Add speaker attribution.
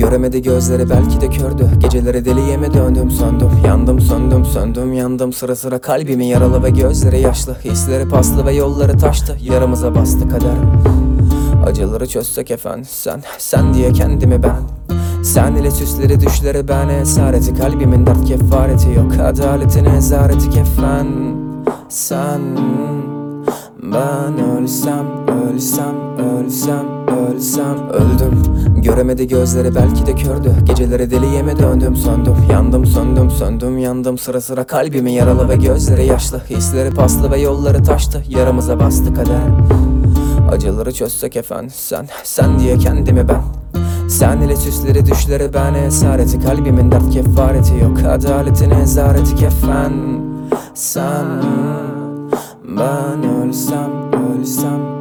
Speaker 1: Göremedi gözleri belki de kördü. Geceleri deliye mi döndüm söndüm Yandım söndüm söndüm yandım. Sıra sıra kalbimi yaralı ve gözleri yaşlı. Hisleri paslı ve yolları taştı. Yaramıza bastı kader. Acıları çözsek efendim sen Sen diye kendimi ben. Sen ile süsleri düşleri ben. Esareti Kalbimin dert kefareti yok. Adaletin ezareti kefen. Sen Ben ölsem ölsem ölsem ölsem Öldüm. Göremedi gözleri belki de kördü. Geceleri deliye mi döndüm söndüm. Yandım söndüm söndüm yandım. Sıra sıra kalbimi yaralı ve gözleri yaşlı. Hisleri paslı ve yolları taştı. Yaramıza bastı kader. Acıları çözsek efendim sen Sen diye kendimi ben. Sen ile süsleri düşleri ben. Esareti Kalbimin dert kefareti yok. Adaletin ezareti kefen. Sen Ben ölsem ölsem